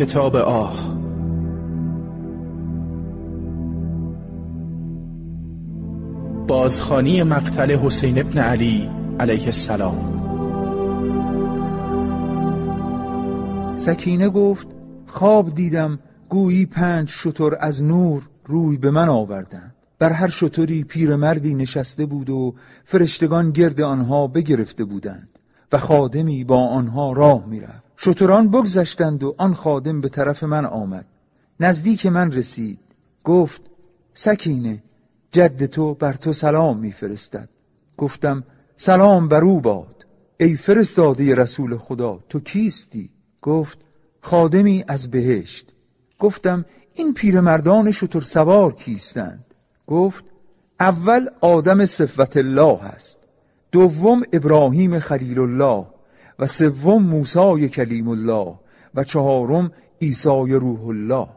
کتاب آه. بازخانی مقتل حسین ابن علی علیه السلام. سکینه گفت خواب دیدم گویی پنج شتر از نور روی به من آوردند. بر هر شتری پیرمردی نشسته بود و فرشتگان گرد آنها بگرفته بودند و خادمی با آنها راه می‌رفت. شتران بگذشتند و آن خادم به طرف من آمد. نزدیک من رسید. گفت سکینه جد تو بر تو سلام میفرستد. گفتم سلام بر او باد. ای فرستاده رسول خدا تو کیستی؟ گفت خادمی از بهشت. گفتم این پیرمردان شتر سوار کیستند؟ گفت اول آدم صفت الله است دوم ابراهیم خلیل الله. و سوم موسی کلیم الله و چهارم عیسی روح الله.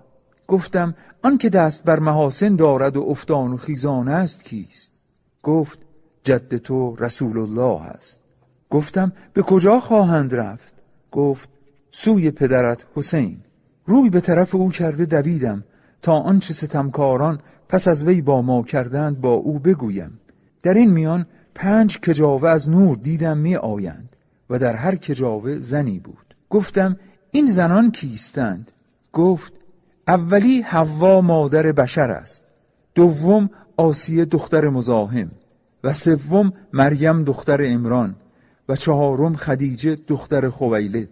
گفتم آن که دست بر محاسن دارد و افتان و خیزان است کیست؟ گفت جد تو رسول الله است. گفتم به کجا خواهند رفت؟ گفت سوی پدرت حسین. روی به طرف او کرده دویدم تا آنچه ستمکاران پس از وی با ما کردند با او بگویم. در این میان پنج کجاوه از نور دیدم می آیند. و در هر کجاوه زنی بود. گفتم این زنان کیستند؟ گفت اولی حوا مادر بشر است دوم آسیه دختر مزاحم و سوم مریم دختر امران و چهارم خدیجه دختر خویلد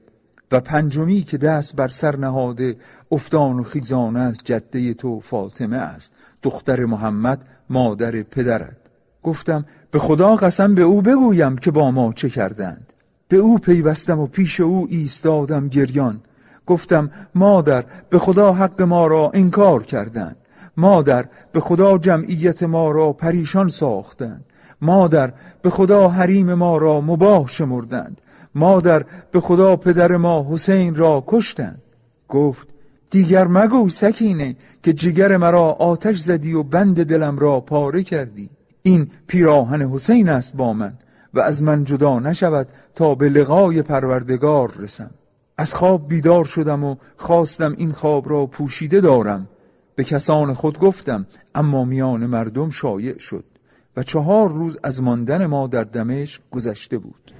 و پنجمی که دست بر سر نهاده افتان و خیزان است جده تو فاطمه است دختر محمد مادر پدرت. گفتم به خدا قسم به او بگویم که با ما چه کردند. به او پیوستم و پیش او ایستادم گریان. گفتم مادر به خدا حق ما را انکار کردند. مادر به خدا جمعیت ما را پریشان ساختند. مادر به خدا حریم ما را مباه شمردند. مادر به خدا پدر ما حسین را کشتند. گفت دیگر مگو سکینه که جگر مرا آتش زدی و بند دلم را پاره کردی. این پیراهن حسین است با من. و از من جدا نشود تا به لقای پروردگار رسم. از خواب بیدار شدم و خواستم این خواب را پوشیده دارم. به کسان خود گفتم اما میان مردم شایع شد و چهار روز از ماندن ما در دمشق گذشته بود.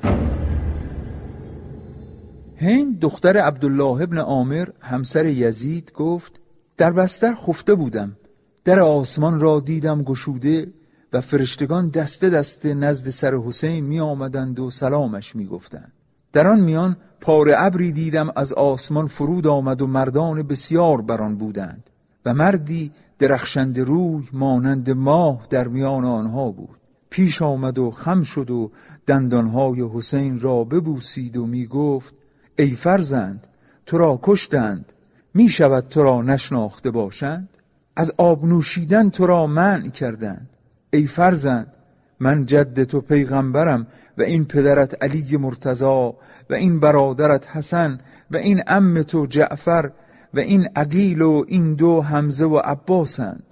هند دختر عبدالله ابن عامر همسر یزید گفت در بستر خفته بودم. در آسمان را دیدم گشوده و فرشتگان دسته دسته نزد سر حسین می آمدند و سلامش می گفتند. در آن میان پار ابری دیدم از آسمان فرود آمد و مردان بسیار بران بودند و مردی درخشند روی مانند ماه در میان آنها بود. پیش آمد و خم شد و دندانهای حسین را ببوسید و می گفت ای فرزند تو را کشتند می شود تو را نشناخته باشند؟ از آب نوشیدن تو را منع کردند. ای فرزند من جد تو پیغمبرم و این پدرت علی مرتضا و این برادرت حسن و این ام تو جعفر و این عقیل و این دو حمزه و عباسند.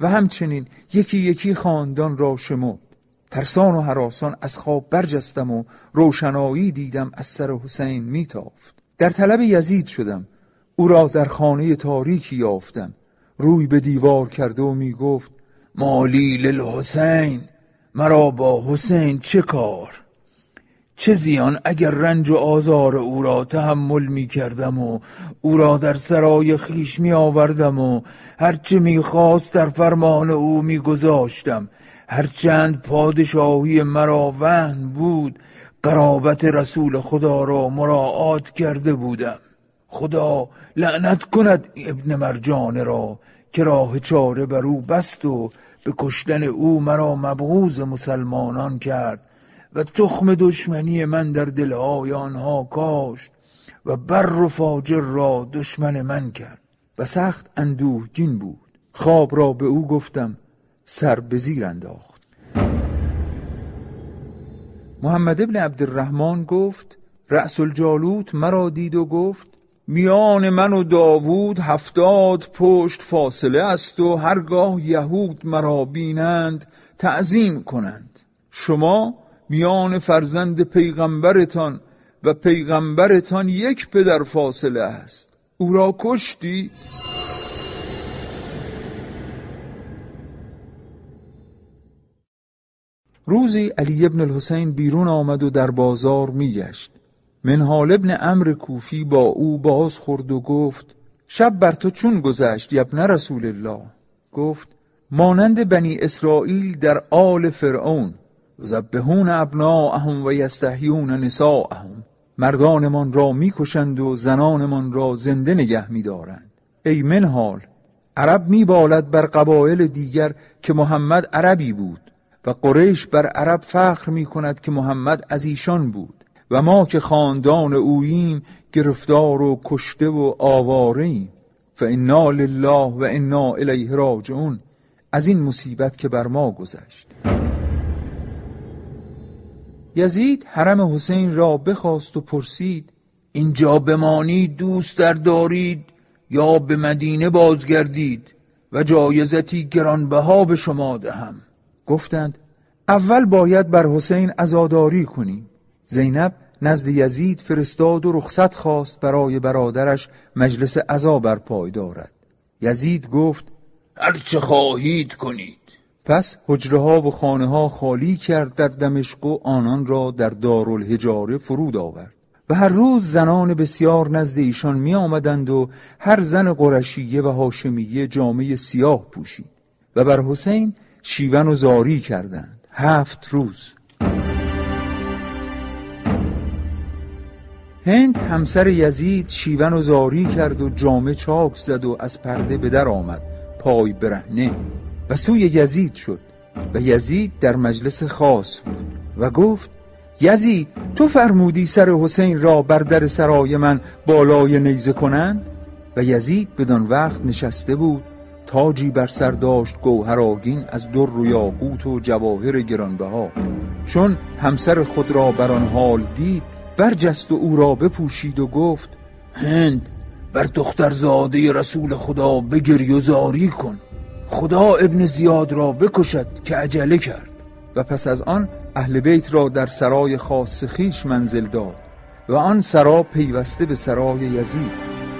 و همچنین یکی یکی خاندان را شمرد. ترسان و حراسان از خواب برجستم و روشنایی دیدم از سر حسین میتافت. در طلب یزید شدم. او را در خانه تاریکی یافتم. روی به دیوار کرده و می‌گفت مالی للحسین مرا با حسین چه کار؟ چه زیان اگر رنج و آزار او را تحمل می کردم و او را در سرای خیش می آوردم و هرچه می خواست در فرمان او می گذاشتم. هرچند پادشاهی مرا وهن بود قرابت رسول خدا را مراعات کرده بودم. خدا لعنت کند ابن مرجان را که راه چاره بر او بست و به کشتن او مرا مبغوز مسلمانان کرد و تخم دشمنی من در دلهای آنها کاشت و بر و فاجر را دشمن من کرد و سخت اندوهگین بود. خواب را به او گفتم سر به زیر انداخت. محمد ابن عبدالرحمن گفت رأس الجالوت مرا دید و گفت میان من و داوود هفتاد پشت فاصله است و هرگاه یهود مرا بینند تعظیم کنند. شما میان فرزند پیغمبرتان و پیغمبرتان یک پدر فاصله است. او را کشتی؟ روزی علی ابن الحسین بیرون آمد و در بازار میگشت. منحال ابن امر کوفی با او باز خورد و گفت شب بر تو چون گذشت یبن رسول الله؟ گفت مانند بنی اسرائیل در آل فرعون زبهون ابناءهم و یستحیون نساءهم. مردانمان را می‌کشند و زنانمان را زنده نگه میدارند. ای منحال عرب میبالد بر قبایل دیگر که محمد عربی بود و قریش بر عرب فخر می کند که محمد از ایشان بود. و ما که خاندان اوییم گرفتار و کشته و آواره ایم فانا لله و انا الیه راجعون. از این مصیبت که بر ما گذشت. یزید حرم حسین را بخواست و پرسید اینجا بمانید دوست در دارید یا به مدینه بازگردید و جایزتی گرانبها به شما دهم؟ گفتند اول باید بر حسین ازاداری کنیم. زینب نزد یزید فرستاد و رخصت خواست برای برادرش مجلس عزا بر پای دارد. یزید گفت هر چه خواهید کنید. پس حجره ها و خانه ها خالی کرد در دمشق و آنان را در دارالحجاره فرود آورد. و هر روز زنان بسیار نزد ایشان می آمدند و هر زن قرشیه و هاشمیه جامعه سیاه پوشید و بر حسین شیون و زاری کردند. هفت روز. هند همسر یزید شیون و زاری کرد و جامه چاک زد و از پرده به در آمد. پای برهنه. و سوی یزید شد. و یزید در مجلس خاص بود. و گفت یزید تو فرمودی سر حسین را بر در سرای من بالای نیزه کنند؟ و یزید بدان وقت نشسته بود. تاجی بر سر داشت گوهر از در و یاقوت و جواهر گرانبها. چون همسر خود را بر آن حال دید برجست و او را بپوشید و گفت هند بر دخترزاده رسول خدا بگری و زاری کن. خدا ابن زیاد را بکشد که عجله کرد. و پس از آن اهل بیت را در سرای خاص خیش منزل داد و آن سرا پیوسته به سرای یزید.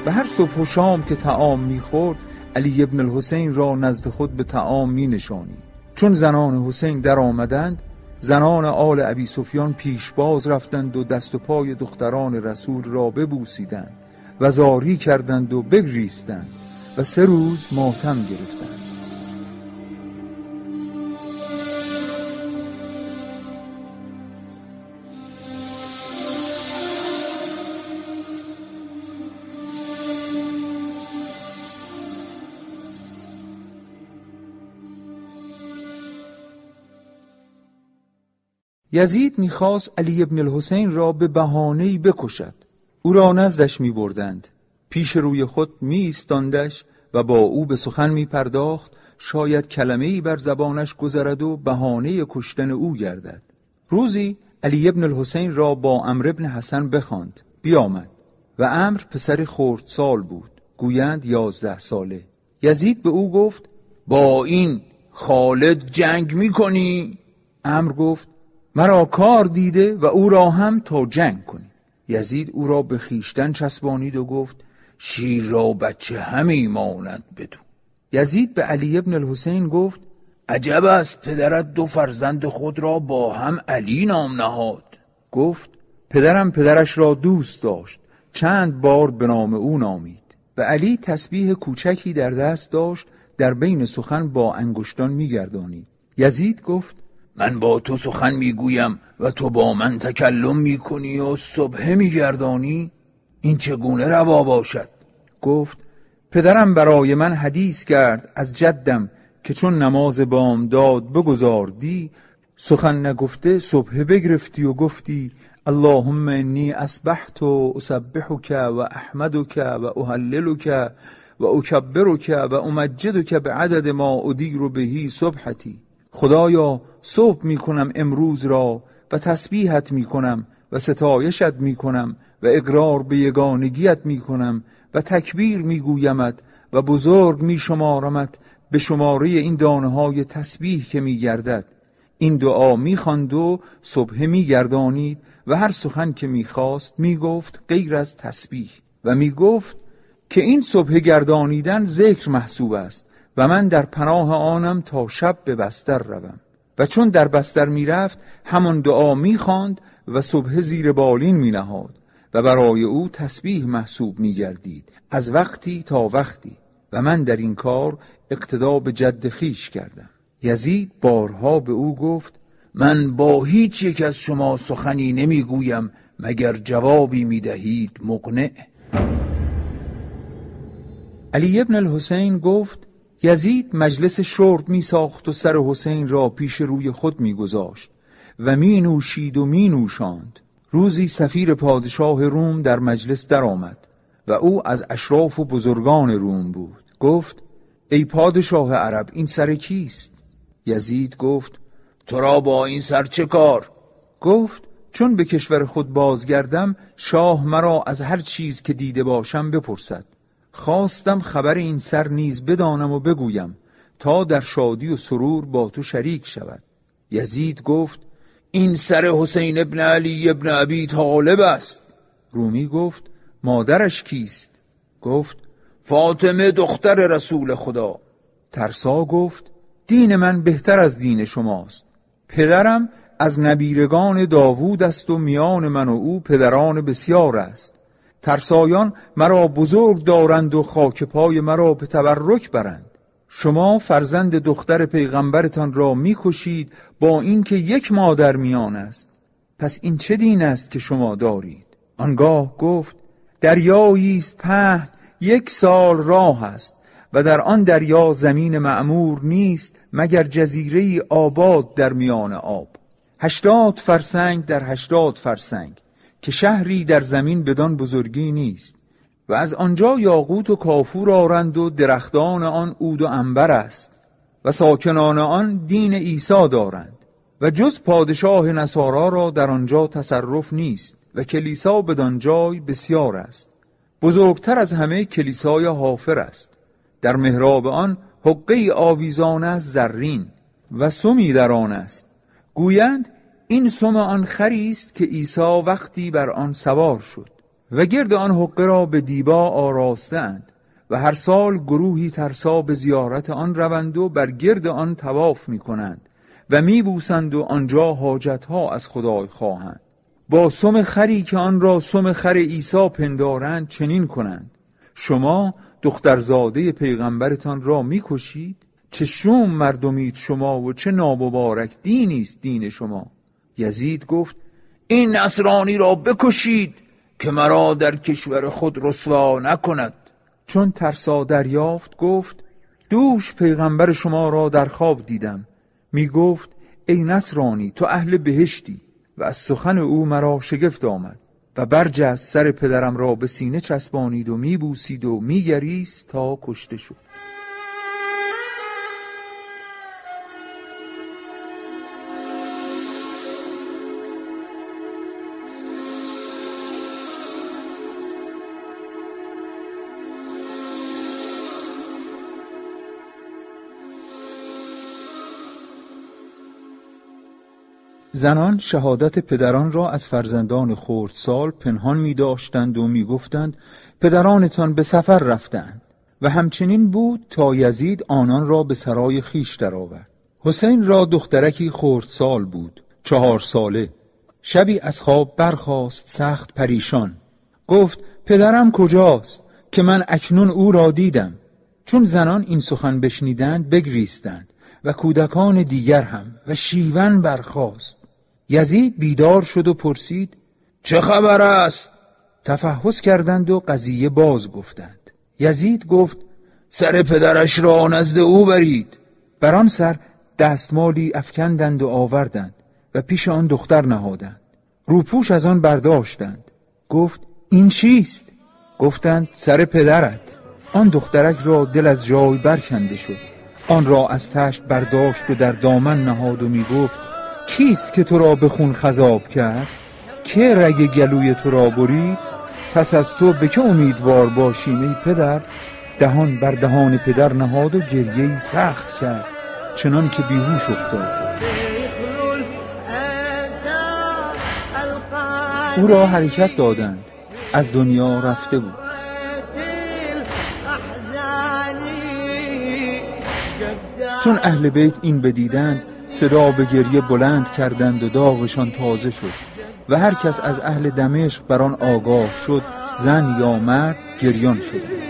و هر صبح و شام که تعام می‌خورد علی ابن الحسین را نزد خود به تعام می نشانی چون زنان حسین در آمدند زنان آل ابی سفیان پیش باز رفتند و دست و پای دختران رسول را ببوسیدند و زاری کردند و بگریستند و سه روز ماتم گرفتند. یزید می‌خواست علی ابن الحسین را به بهانه‌ای بکشد. او را نزدش میبردند. پیش روی خود می و با او به سخن می پرداخت شاید کلمه ای بر زبانش گذرد و بهانه کشتن او گردد. روزی علی ابن الحسین را با امر ابن حسن بخواند. بیامد و امر پسر سال بود. گویند یازده ساله. یزید به او گفت با این خالد جنگ می کنی؟ امر گفت مرا کار دیده و او را هم تا جنگ کنی یزید او را به خیشتن چسبانید و گفت شیر را بچه همی ماند بدو. یزید به علی ابن الحسین گفت عجب است پدرت دو فرزند خود را با هم علی نام نهاد. گفت پدرم پدرش را دوست داشت چند بار به نام او نامید. و علی تسبیح کوچکی در دست داشت در بین سخن با انگشتان میگردانید. یزید گفت من با تو سخن می‌گویم و تو با من تکلم می‌کنی و صبح میگردانی؟ این چگونه روا باشد؟ گفت پدرم برای من حدیث کرد از جدم که چون نماز بام داد بگذاردی سخن نگفته صبح بگرفتی و گفتی اللهم انی اسبحت و اسبحک و احمدک و اهللک و اکبرک و امجدک به عدد ما ادیر بهی صبحتی. خدایا صبح می کنم امروز را و تسبیحت می کنم و ستایشت می کنم و اقرار به یگانگیت می کنم و تکبیر می گویمت و بزرگ می شمارمت به شماره این دانه های تسبیح که می گردد این دعا می خواند و صبح می گردانید و هر سخن که می خواست می گفت غیر از تسبیح و می گفت که این صبح گردانیدن ذکر محسوب است و من در پناه آنم تا شب به بستر روم. و چون در بستر می‌رفت همان دعا می‌خواند و صبح زیر بالین می نهاد و برای او تسبیح محسوب می گردید از وقتی تا وقتی و من در این کار اقتدا به جد خیش کردم. یزید بارها به او گفت من با هیچ یک از شما سخنی نمی‌گویم مگر جوابی می‌دهید مقنع؟ علی ابن الحسین گفت یزید مجلس شرب می ساخت و سر حسین را پیش روی خود می گذاشت و می نوشید و می نوشاند روزی سفیر پادشاه روم در مجلس درآمد و او از اشراف و بزرگان روم بود. گفت ای پادشاه عرب این سر کیست؟ یزید گفت تو را با این سر چه کار؟ گفت چون به کشور خود بازگردم شاه مرا از هر چیز که دیده باشم بپرسد. خواستم خبر این سر نیز بدانم و بگویم تا در شادی و سرور با تو شریک شود. یزید گفت این سر حسین ابن علی ابن ابی طالب است. رومی گفت مادرش کیست؟ گفت فاطمه دختر رسول خدا. ترسا گفت دین من بهتر از دین شماست. پدرم از نبیرگان داوود است و میان من و او پدران بسیار است. ترسایان مرا بزرگ دارند و خاک پای مرا به تبرک برند. شما فرزند دختر پیغمبرتان را می‌کشید با اینکه یک مادر میان است. پس این چه دین است که شما دارید؟ آنگاه گفت دریایی است پهن یک سال راه است و در آن دریا زمین معمور نیست مگر جزیره آباد در میان آب. هشتاد فرسنگ در هشتاد فرسنگ. که شهری در زمین بدان بزرگی نیست و از آنجا یاقوت و کافور آرند و درختان آن عود و انبر است و ساکنان آن دین عیسی دارند و جز پادشاه نصارا را در آنجا تصرف نیست و کلیسا بدان جای بسیار است. بزرگتر از همه کلیسای حافر است. در محراب آن حقه آویزان است زرین و سمی در آن است. گویند این سم آن خری است که عیسی وقتی بر آن سوار شد و گرد آن حقه را به دیبا آراستند و هر سال گروهی ترسا به زیارت آن روند و بر گرد آن تواف می کنند و می بوسند و آنجا حاجتها از خدای خواهند. با سم خری که آن را سم خر عیسی پندارند چنین کنند. شما دخترزاده پیغمبرتان را می‌کشید چه شوم مردمید شما و چه نامبارک دینی است دین شما؟ یزید گفت این نصرانی را بکشید که مرا در کشور خود رسوا نکند. چون ترسا دریافت گفت دوش پیغمبر شما را در خواب دیدم. می گفت ای نصرانی تو اهل بهشتی و از سخن او مرا شگفت آمد و برجست سر پدرم را به سینه چسبانید و میبوسید و میگریست تا کشته شد. زنان شهادت پدران را از فرزندان خردسال پنهان می داشتند و می گفتند پدرانتان به سفر رفتند. و همچنین بود تا یزید آنان را به سرای خیش درآورد. حسین را دخترکی خردسال بود چهار ساله. شبی از خواب برخاست سخت پریشان. گفت پدرم کجاست که من اکنون او را دیدم؟ چون زنان این سخن بشنیدند بگریستند. و کودکان دیگر هم و شیون برخاست. یزید بیدار شد و پرسید چه خبر است؟ تفحص کردند و قضیه باز گفتند. یزید گفت سر پدرش را نزد او برید. بر آن سر دستمالی افکندند و آوردند و پیش آن دختر نهادند. روپوش از آن برداشتند. گفت این چیست؟ گفتند سر پدرت. آن دخترک را دل از جای برکنده شد. آن را از تشت برداشت و در دامن نهاد و می گفت کیست که تو را به خون خذاب کرد؟ که رگ گلوی تو را برید؟ پس از تو به که امیدوار باشیم ای پدر؟ دهان بر دهان پدر نهاد و گریه سخت کرد چنان که بیهوش افتاد. او را حرکت دادند از دنیا رفته بود. چون اهل بیت این بدیدند صدا به گریه بلند کردند و داغشان تازه شد و هر کس از اهل دمشق بر آن آگاه شد زن یا مرد گریان شدند.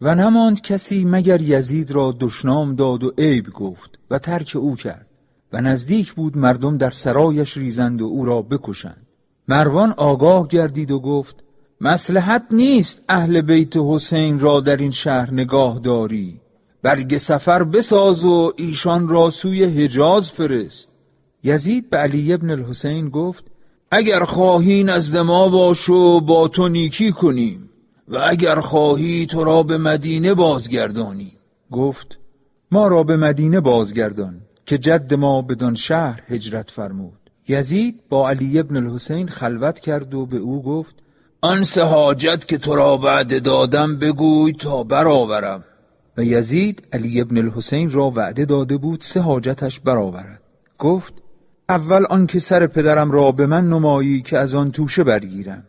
و نماند کسی مگر یزید را دشنام داد و عیب گفت و ترک او کرد و نزدیک بود مردم در سرایش ریزند و او را بکشند. مروان آگاه گردید و گفت مسلحت نیست اهل بیت حسین را در این شهر نگاه داری. برگ سفر بساز و ایشان را سوی حجاز فرست. یزید به علی ابن الحسین گفت اگر خواهی نزد ما باش و با تو نیکی کنیم. و اگر خواهی تو را به مدینه بازگردانی. گفت ما را به مدینه بازگردان که جد ما بدان شهر هجرت فرمود. یزید با علی ابن الحسین خلوت کرد و به او گفت آن سه حاجت که تو را وعده دادم بگوی تا برآورم. و یزید علی ابن الحسین را وعده داده بود سه حاجتش برآورد. گفت اول آنکه سر پدرم را به من نمایی که از آن توشه برگیرم.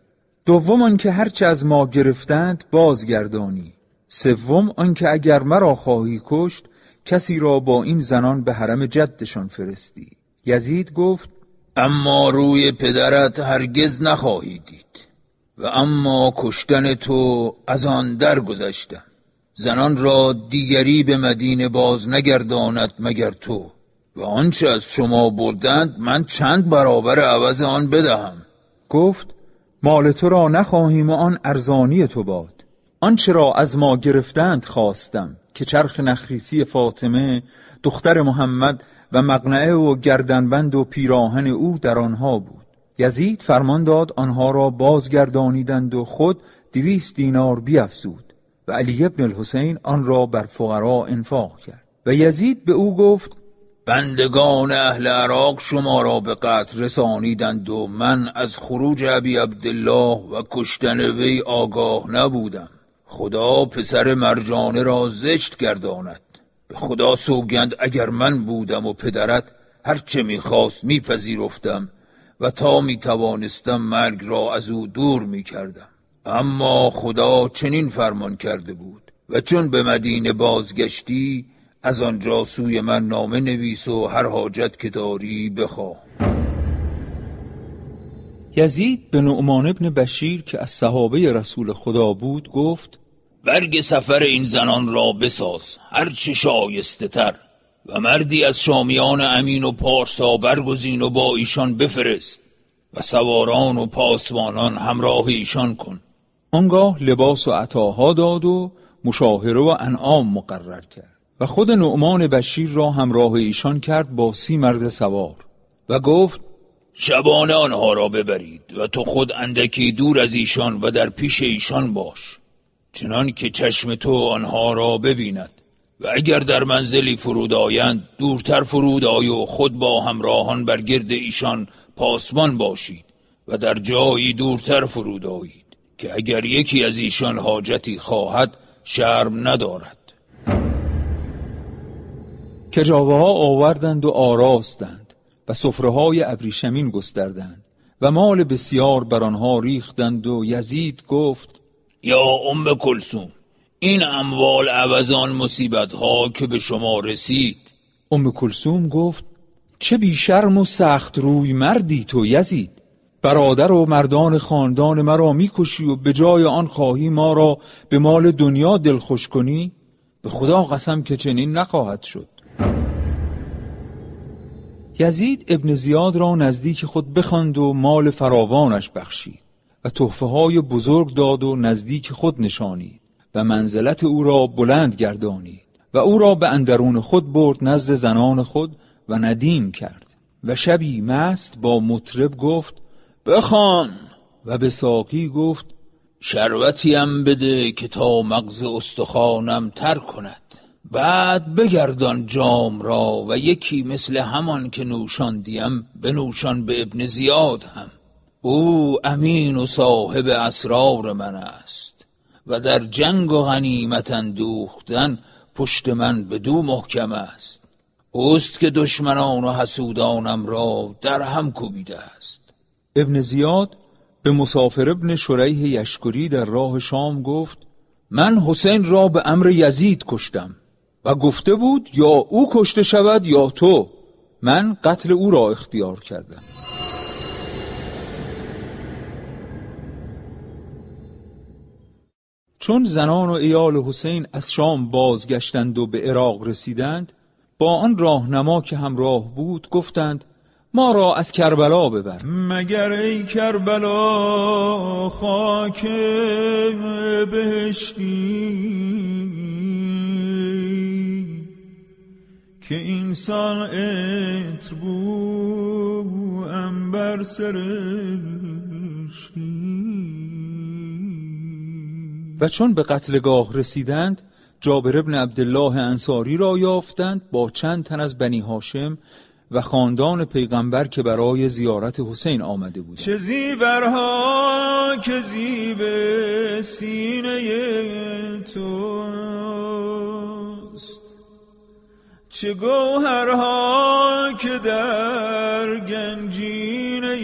دوم آنکه هرچه از ما گرفتند بازگردانی. سوم آنکه اگر مرا خواهی کشت کسی را با این زنان به حرم جدشان فرستی. یزید گفت اما روی پدرت هرگز نخواهی دید و اما کشتن تو از آن درگذشتم. زنان را دیگری به مدینه باز نگرداند مگر تو و آنچه از شما بردند من چند برابر عوض آن بدهم. گفت مال تو را نخواهیم و آن ارزانی تو باد. آنچه را از ما گرفتند خواستم که چرخ نخریسی فاطمه دختر محمد و مقنعه و گردنبند و پیراهن او در آنها بود. یزید فرمان داد آنها را بازگردانیدند و خود دویست دینار بیافزود و علی ابن الحسین آن را بر فقرا انفاق کرد. و یزید به او گفت بندگان اهل عراق شما را به قتل رسانیدند و من از خروج ابی عبدالله و کشتن وی آگاه نبودم. خدا پسر مرجانه را زشت گرداند. به خدا سوگند اگر من بودم و پدرت هرچه می‌خواست میپذیرفتم و تا می‌توانستم مرگ را از او دور می‌کردم. اما خدا چنین فرمان کرده بود و چون به مدینه بازگشتی از آنجا سوی من نامه نویس و هر حاجت که داری بخواه. یزید به نعمان ابن بشیر که از صحابه رسول خدا بود گفت برگ سفر این زنان را بساز هرچه شایسته تر. و مردی از شامیان امین و پارسا برگزین و با ایشان بفرست و سواران و پاسبانان همراه ایشان کن. آنگاه لباس و عطاها داد و مشاهره و انعام مقرر کرد. و خود نعمان بشیر را همراه ایشان کرد با سی مرد سوار و گفت شبانه آنها را ببرید و تو خود اندکی دور از ایشان و در پیش ایشان باش چنان که چشم تو آنها را ببیند و اگر در منزلی فرود آیند دورتر فرود آی و خود با همراهان بر گرد ایشان پاسمان باشید و در جایی دورتر فرود آیید که اگر یکی از ایشان حاجتی خواهد شرم ندارد. کجاوه ها آوردند و آراستند و صفره های ابریشمین گستردند و مال بسیار بر آنها ریختند و یزید گفت یا ام کلسوم این اموال عوضان مصیبت ها که به شما رسید. ام کلسوم گفت چه بیشرم و سخت روی مردی تو یزید. برادر و مردان خاندان مرا می‌کشی و به جای آن خواهی ما را به مال دنیا دلخوش کنی؟ به خدا قسم که چنین نخواهد شد. یزید ابن زیاد را نزدیک خود بخواند و مال فراوانش بخشید و تحفه های بزرگ داد و نزدیک خود نشانید و منزلت او را بلند گردانید و او را به اندرون خود برد نزد زنان خود و ندیم کرد و شبی مست با مطرب گفت بخوان. و به ساقی گفت شربتیم بده که تا مغز استخوانم تر کند. بعد بگردان جام را و یکی مثل همان که نوشاندیم بنوشان به ابن زیاد هم. او امین و صاحب اسرار من است و در جنگ و غنیمت اندوختن پشت من به دو محکم است. اوست که دشمنان و حسودانم را در هم کوبیده است. ابن زیاد به مسافر ابن شریح یشکری در راه شام گفت من حسین را به امر یزید کشتم. و گفته بود یا او کشته شود یا تو. من قتل او را اختیار کردم. چون زنان و ایال حسین از شام بازگشتند و به عراق رسیدند با آن راهنما که همراه بود گفتند ما را از کربلا ببر. مگر ای کربلا خاک بهشتی؟ که اینسان اتر بو انبر سرشتی. و چون به قتلگاه رسیدند جابر ابن عبدالله انصاری را یافتند با چند تن از بنی هاشم و خاندان پیغمبر که برای زیارت حسین آمده بودند. چه زیورها که زیب سینه توست. چه گوهرها که در گنجینه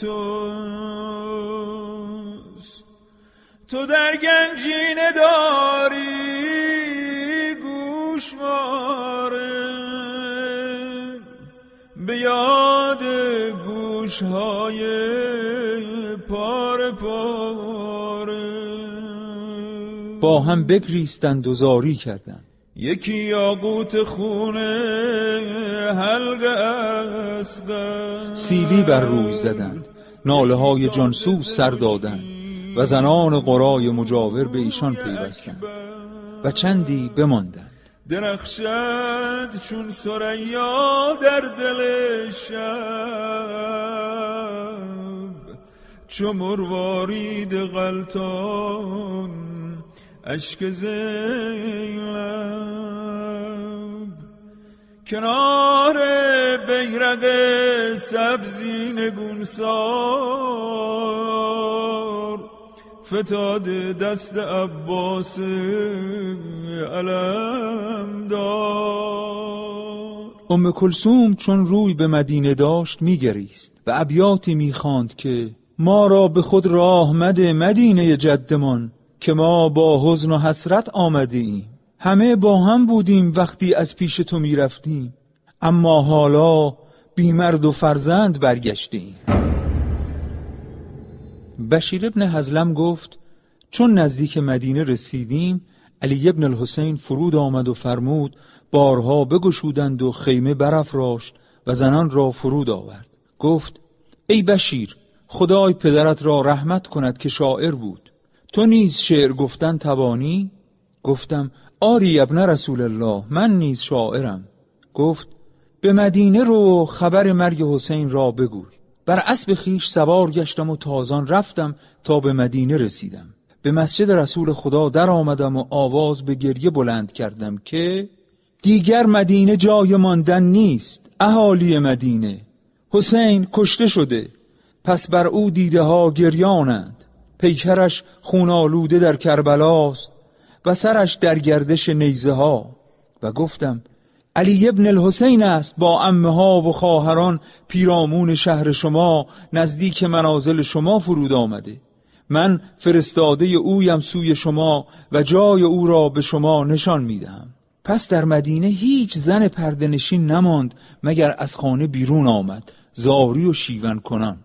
توست. تو در گنجینه داری به یاد گوشهای پار پاره. با هم بگریستند و زاری کردند. یکی یاقوت خونه حلق اسقر. سیلی بر روی زدند. ناله های جانسوز سر دادند و زنان قرای مجاور به ایشان پیوستند و چندی بماندند. درخشد چون سریا در دل شب. چو مروارید غلطان اشک زینب. کنار بیرق سبزی نگونسار فتاد دست عباس علم دار. ام کلسوم چون روی به مدینه داشت میگریست و ابیاتی می‌خواند که ما را به خود راه مده مدینه جدمان که ما با حزن و حسرت آمده ایم همه با هم بودیم وقتی از پیش تو می‌رفتیم. اما حالا بیمرد و فرزند برگشتیم. بشیر ابن حزلم گفت چون نزدیک مدینه رسیدیم علی ابن الحسین فرود آمد و فرمود بارها بگشودند و خیمه برافراشت و زنان را فرود آورد. گفت ای بشیر خدای پدرت را رحمت کند که شاعر بود. تو نیز شعر گفتن توانی؟ گفتم آری ابن رسول الله من نیز شاعرم. گفت به مدینه رو خبر مرگ حسین را بگوی. بر اسب خیش سوار گشتم و تازان رفتم تا به مدینه رسیدم. به مسجد رسول خدا در آمدم و آواز به گریه بلند کردم که دیگر مدینه جای ماندن نیست اهالی مدینه. حسین کشته شده پس بر او دیده ها گریانند. پیکرش خون آلوده در کربلاست و سرش در گردش نیزه ها و گفتم علی ابن الحسین است. با امه ها و خواهران پیرامون شهر شما نزدیک منازل شما فرود آمده. من فرستاده اویم سوی شما و جای او را به شما نشان می‌دهم. پس در مدینه هیچ زن پردنشین نماند مگر از خانه بیرون آمد زاری و شیون کنان.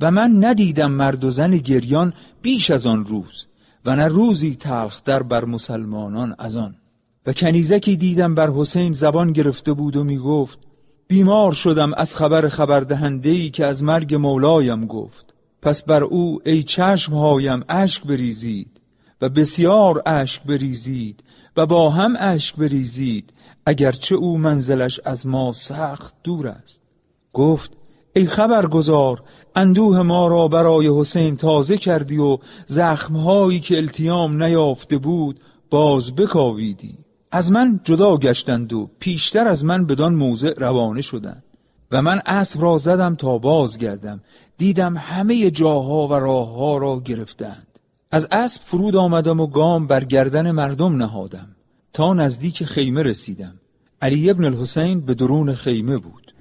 و من ندیدم مرد و زن گریان بیش از آن روز و نه روزی تلخ در بر مسلمانان از آن. و کنیزکی دیدم بر حسین زبان گرفته بود و می گفت بیمار شدم از خبر خبردهندهی که از مرگ مولایم گفت. پس بر او ای چشمهایم اشک بریزید و بسیار اشک بریزید و با هم اشک بریزید اگرچه او منزلش از ما سخت دور است. گفت ای خبرگزار اندوه ما را برای حسین تازه کردی و زخمهایی که التیام نیافته بود باز بکاویدی. از من جدا گشتند و پیشتر از من بدان موضع روانه شدند. و من اسب را زدم تا باز گردم دیدم همه جاها و راهها را گرفتند. از اسب فرود آمدم و گام بر گردن مردم نهادم. تا نزدیک خیمه رسیدم. علی ابن الحسین به درون خیمه بود.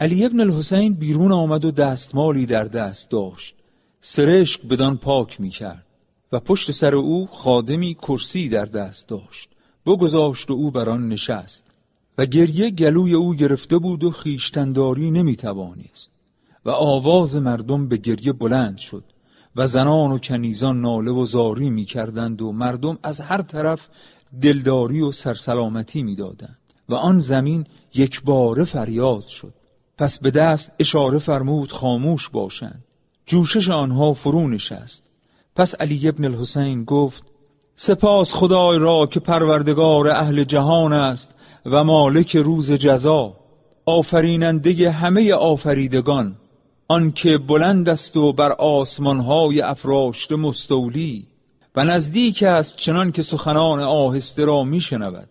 علی ابن الحسین بیرون آمد و دستمالی در دست داشت. سرشک بدان پاک می کرد و پشت سر او خادمی کرسی در دست داشت. بگذاشت و او بر آن نشست و گریه گلوی او گرفته بود و خیشتنداری نمی توانست و آواز مردم به گریه بلند شد و زنان و کنیزان ناله و زاری می کردند و مردم از هر طرف دلداری و سرسلامتی می دادند و آن زمین یک بار فریاد شد. پس به دست اشاره فرمود خاموش باشند. جوشش آنها فرو نشست. پس علی ابن الحسین گفت سپاس خدای را که پروردگار اهل جهان است و مالک روز جزا آفریننده همه آفریدگان آنکه بلند است و بر آسمانهای افراشته مستولی و نزدیک است چنان که سخنان آهسته را میشنود.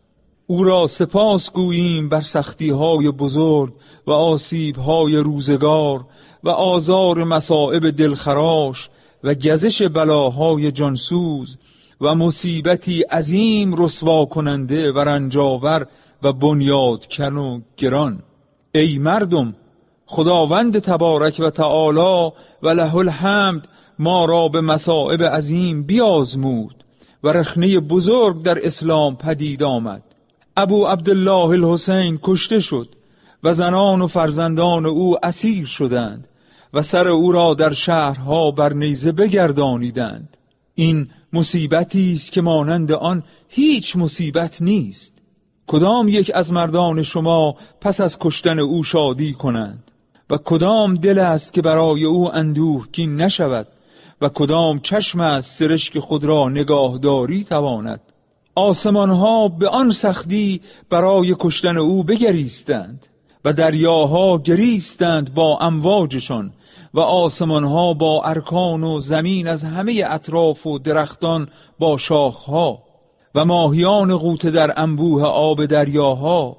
او را سپاس گوییم بر سختی های بزرگ و آسیب های روزگار و آزار مصائب دلخراش و گزش بلاهای جانسوز و مصیبتی عظیم رسوا کننده و رنجاور و بنیادکن و گران. ای مردم خداوند تبارک و تعالی و له الحمد ما را به مصائب عظیم بیازمود و رخنه بزرگ در اسلام پدید آمد. ابو عبدالله الحسین کشته شد و زنان و فرزندان او اسیر شدند. و سر او را در شهرها بر نیزه بگردانیدند. این مصیبتی است که مانند آن هیچ مصیبت نیست. کدام یک از مردان شما پس از کشتن او شادی کنند؟ و کدام دل است که برای او اندوه کی نشود؟ و کدام چشم است سرشک خود را نگاهداری تواند؟ آسمان ها به آن سختی برای کشتن او بگریستند و دریاها گریستند با امواجشان و آسمان ها با ارکان و زمین از همه اطراف و درختان با شاخها و ماهیان قوت در انبوه آب دریاها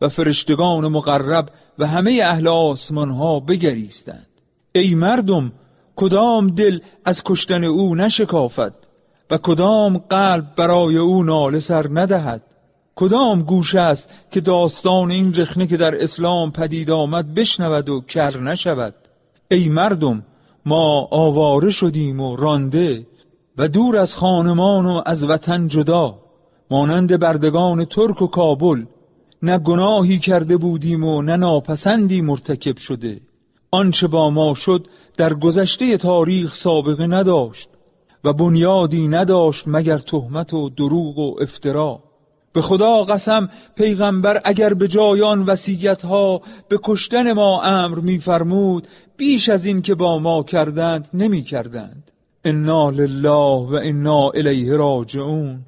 و فرشتگان مقرب و همه اهل آسمان ها بگریستند. ای مردم کدام دل از کشتن او نشکافد و کدام قلب برای او ناله سر ندهد؟ کدام گوش است که داستان این رخنه که در اسلام پدید آمد بشنود و کر نشود؟ ای مردم ما آواره شدیم و رانده و دور از خانمان و از وطن جدا مانند بردگان ترک و کابل نه گناهی کرده بودیم و نه ناپسندی مرتکب شده. آنچه با ما شد در گذشته تاریخ سابقه نداشت و بنیادی نداشت مگر تهمت و دروغ و افترا به خدا قسم پیغمبر اگر به جایان وسیعت ها به کشتن ما امر میفرمود بیش از این که با ما کردند نمی کردند انا لله و انا الیه راجعون.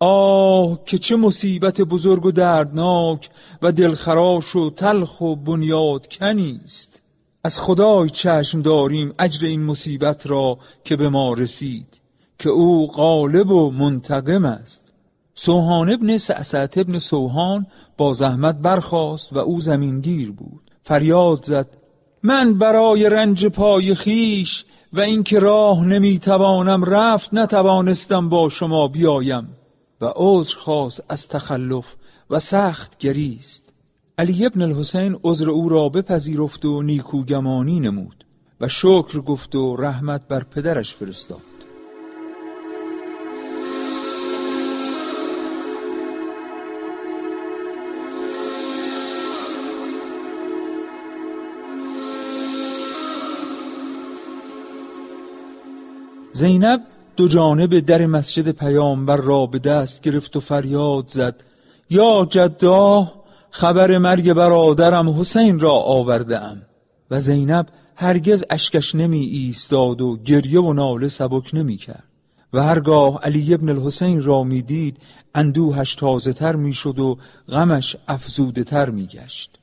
آه که چه مصیبت بزرگ و دردناک و دلخراش و تلخ و بنیاد کنیست از خدای چشم داریم اجر این مصیبت را که به ما رسید که او غالب و منتقم است. سوهان ابن سعسعت ابن سوهان با زحمت برخاست و او زمینگیر بود. فریاد زد من برای رنج پای خیش و اینکه راه نمی‌توانم رفت نتوانستم با شما بیایم. و عذر خواست از تخلف و سخت گریست. علی ابن الحسین عذر او را بپذیرفت و نیکوگمانی نمود و شکر گفت و رحمت بر پدرش فرستاد. زینب دو جانب در مسجد پیامبر را به دست گرفت و فریاد زد. یا جدا خبر مرگ برادرم حسین را آوردم و زینب هرگز اشکش نمی ایستاد و گریه و ناله سبک نمی کرد. و هرگاه علی ابن الحسین را می‌دید اندوهش تازه تر می شد و غمش افزوده تر می گشت.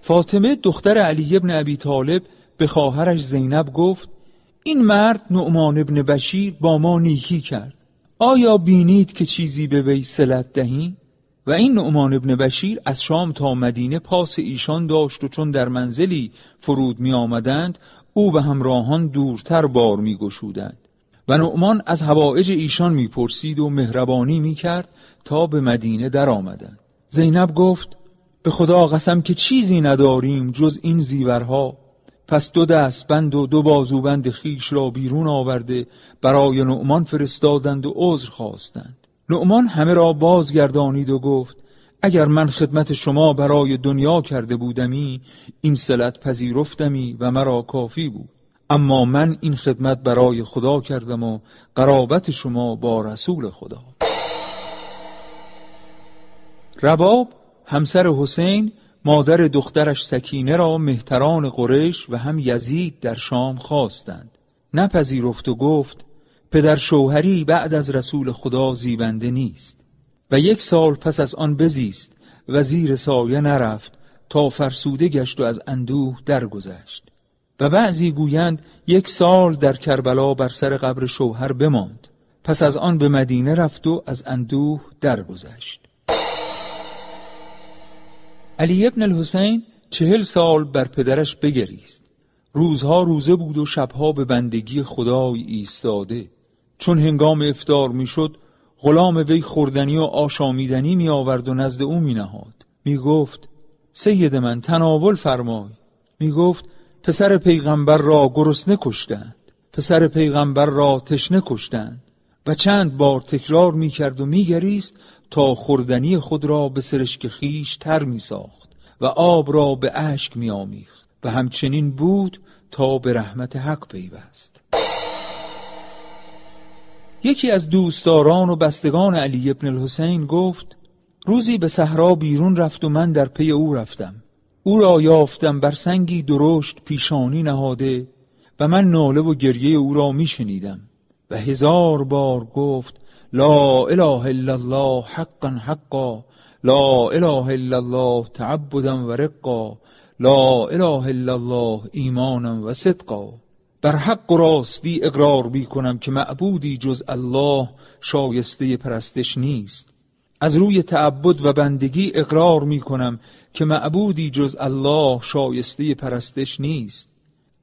فاطمه دختر علی ابن ابی طالب به خواهرش زینب گفت این مرد نعمان ابن بشیر با ما نیکی کرد. آیا بینید که چیزی به وی سلت دهیم؟ و این نعمان ابن بشیر از شام تا مدینه پاس ایشان داشت و چون در منزلی فرود می آمدند او و همراهان دورتر بار می گشودند و نعمان از هوایج ایشان می پرسید و مهربانی می کرد تا به مدینه در آمدند. زینب گفت به خدا قسم که چیزی نداریم جز این زیورها. پس دو دست بند و دو بازوبند خیش را بیرون آورده برای نعمان فرستادند و عذر خواستند. نعمان همه را بازگردانید و گفت اگر من خدمت شما برای دنیا کرده بودمی این سلت پذیرفتمی و مرا کافی بود. اما من این خدمت برای خدا کردم و قرابت شما با رسول خدا. رباب همسر حسین مادر دخترش سکینه را مهتران قریش و هم یزید در شام خواستند. نپذیرفت و گفت پدر شوهری بعد از رسول خدا زیبنده نیست و یک سال پس از آن بزیست و زیر سایه نرفت تا فرسوده گشت و از اندوه درگذشت. و بعضی گویند یک سال در کربلا بر سر قبر شوهر بماند. پس از آن به مدینه رفت و از اندوه درگذشت. علی ابن الحسین چهل سال بر پدرش بگریست. روزها روزه بود و شبها به بندگی خدای ایستاده. چون هنگام افتار می‌شد غلام وی خوردنی و آشامیدنی می آورد و نزد او می نهاد می گفت سید من تناول فرمای. می گفت پسر پیغمبر را گرسنه کشتند. پسر پیغمبر را تشنه کشتند. و چند بار تکرار می کرد و می گریست تا خوردنی خود را به سرشک خیش تر می ساخت و آب را به اشک می آمیخت و همچنین بود تا به رحمت حق پیوست. یکی از دوستداران و بستگان علی ابن الحسین گفت روزی به صحرا بیرون رفت و من در پی او رفتم. او را یافتم بر سنگی درشت پیشانی نهاده و من ناله و گریه او را می شنیدم و هزار بار گفت لا اله الا الله حقا حقا. لا اله الا الله تعبدا و رقا لا اله الا الله ایمانا و صدقا. بر حق و راستی اقرار بی کنم که معبودی جز الله شایسته پرستش نیست. از روی تعبد و بندگی اقرار می کنم که معبودی جز الله شایسته پرستش نیست.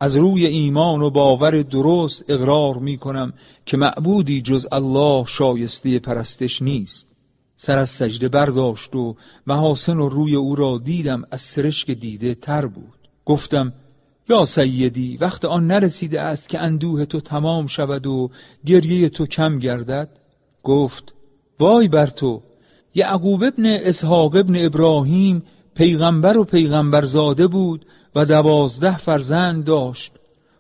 از روی ایمان و باور درست اقرار می کنم که معبودی جز الله شایسته پرستش نیست. سر از سجده برداشت و محاسن و روی او را دیدم از سرشک دیده تر بود. گفتم یا سیدی وقت آن نرسیده است که اندوه تو تمام شود و گریه تو کم گردد؟ گفت وای بر تو یعقوب ابن اسحاق ابن ابراهیم پیغمبر و پیغمبر زاده بود و دوازده فرزند داشت.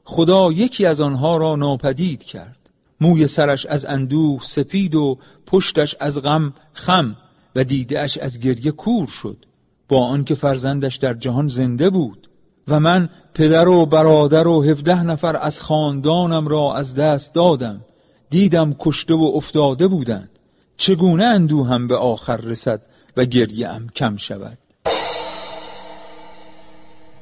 خدا یکی از آنها را ناپدید کرد. موی سرش از اندوه سپید و پشتش از غم خم و دیدهش از گریه کور شد. با آنکه فرزندش در جهان زنده بود و من پدر و برادر و هفده نفر از خاندانم را از دست دادم دیدم کشته و افتاده بودند. چگونه اندو هم به آخر رسد و گریه ام کم شود؟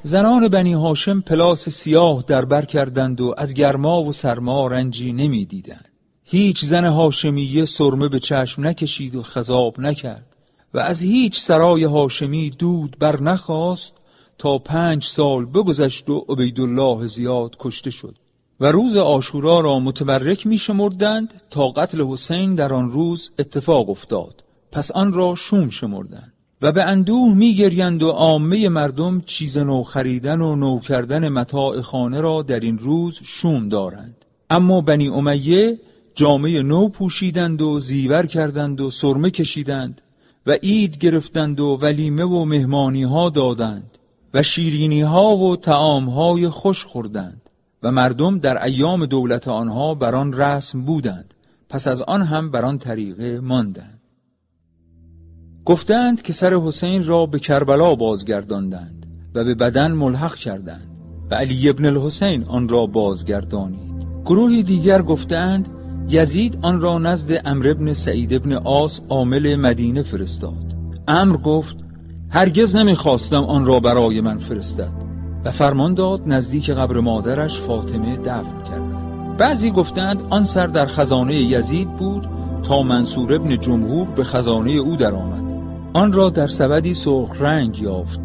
زنان بنی هاشم پلاس سیاه در بر کردند و از گرما و سرما رنجی نمی دیدند. هیچ زن هاشمیه سرمه به چشم نکشید و خذاب نکرد و از هیچ سرای هاشمی دود بر نخواست تا پنج سال بگذشت و عبیدالله زیاد کشته شد و روز آشورا را متبرک می شمردند تا قتل حسین در آن روز اتفاق افتاد پس آن را شوم شمردند و به اندوه می گریند و عامه مردم چیز نو خریدن و نو کردن متاع خانه را در این روز شوم دارند. اما بنی امیه جامعه نو پوشیدند و زیور کردند و سرمه کشیدند و عید گرفتند و ولیمه و مهمانی ها دادند و شیرینی ها و تعام های خوش خوردند و مردم در ایام دولت آنها بر آن رسم بودند. پس از آن هم بر آن طریقه ماندند. گفتند که سر حسین را به کربلا بازگرداندند و به بدن ملحق کردند و علی ابن الحسین آن را بازگردانید. گروهی دیگر گفتند یزید آن را نزد امر ابن سعید ابن آس عامل مدینه فرستاد. امر گفت هرگز نمی‌خواستم آن را برای من فرستد و فرمان داد نزدیک قبر مادرش فاطمه دفن کرد بعضی گفتند آن سر در خزانه یزید بود تا منصور ابن جمهور به خزانه او درآمد آن را در سبدی سرخ رنگ یافت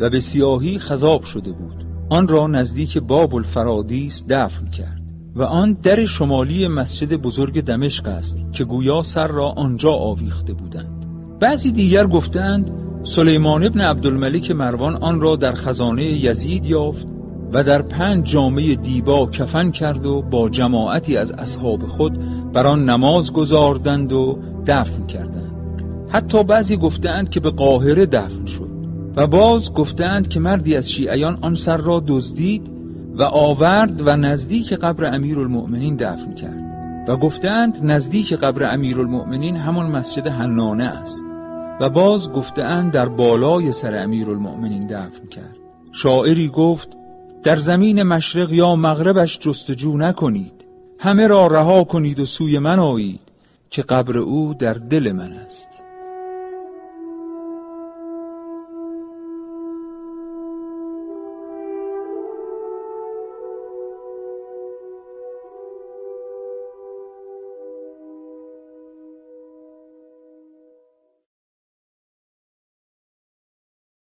و به سیاهی خذاب شده بود. آن را نزدیک باب الفرادیس دفن کرد و آن در شمالی مسجد بزرگ دمشق است که گویا سر را آنجا آویخته بودند. بعضی دیگر گفتند سلیمان ابن عبدالملک مروان آن را در خزانه یزید یافت و در پنج جامعه دیبا کفن کرد و با جماعتی از اصحاب خود بر آن نماز گذاردند و دفن کردند. حتی بعضی گفتند که به قاهره دفن شد و باز گفتند که مردی از شیعیان آن سر را دزدید و آورد و نزدیک قبر امیر المؤمنین دفن کرد و گفتند نزدیک قبر امیر المؤمنین همون مسجد حنانه است و باز گفتند در بالای سر امیر المؤمنین دفن کرد. شاعری گفت در زمین مشرق یا مغربش جستجو نکنید همه را رها کنید و سوی من آیید که قبر او در دل من است.